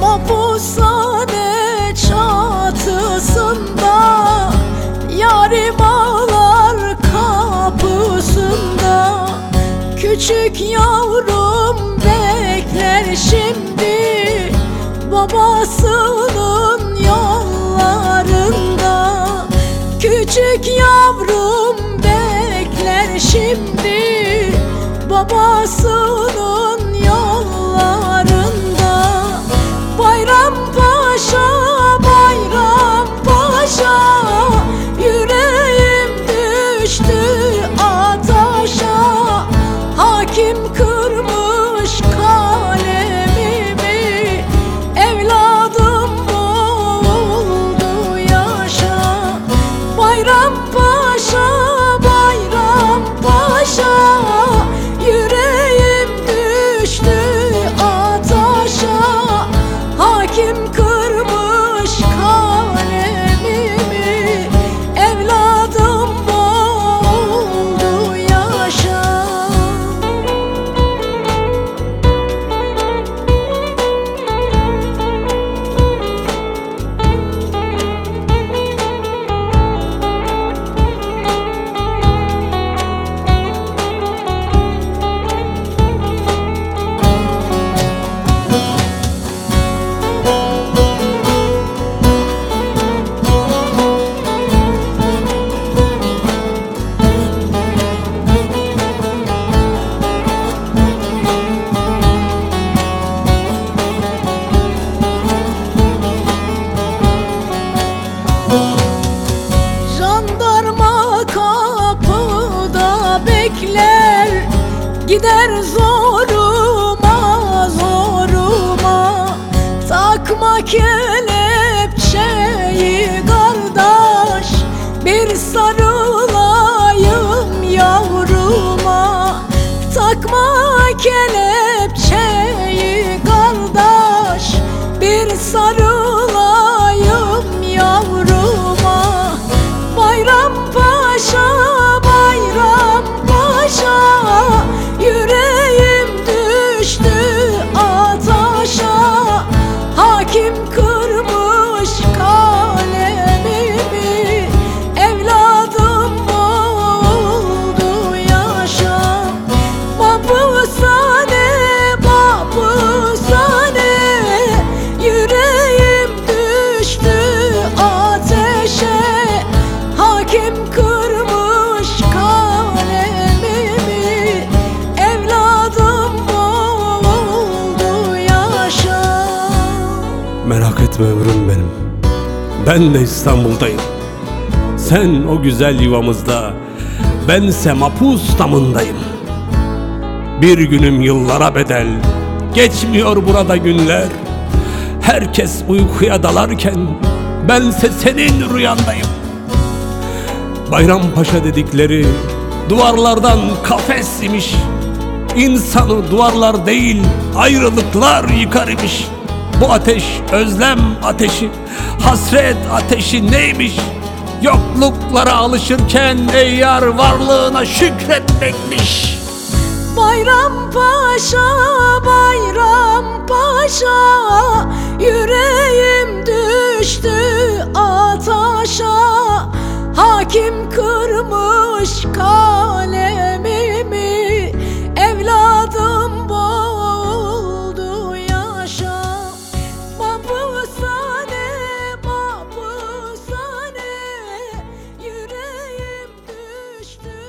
Mapushane çatısında Yarim ağlar Küçük yavrum bekler şimdi Babasının yollarında. Küçük yavrum bekler şimdi Babasının düştü Gider zoruma zoruma. Takma kelepçeyi kardeş Bir sarılayım yavruma. Takma kelepçeyi kardeş Bir sarılayım düştü ataşa. Hakim kırmış kalemimi Evladım oldu yaşa. Mahpushane, mahpushane Yüreğim düştü Etme ömrüm benim. Ben de İstanbul'dayım. Sen o güzel yuvamızda, bense mapus damındayım. Bir günüm yıllara bedel, geçmiyor burada günler. Herkes uykuya dalarken, bense senin rüyandayım. Bayrampaşa dedikleri duvarlardan kafes imiş. İnsanı duvarlar değil ayrılıklar yıkar imiş. Bu ateş özlem ateşi, hasret ateşi neymiş? Yokluklara alışırken ey yar varlığına şükretmekmiş. Bayram Paşa, Bayram Paşa, yüreğim düştü ataşa. Hakim kırmış kalbimi. düştü.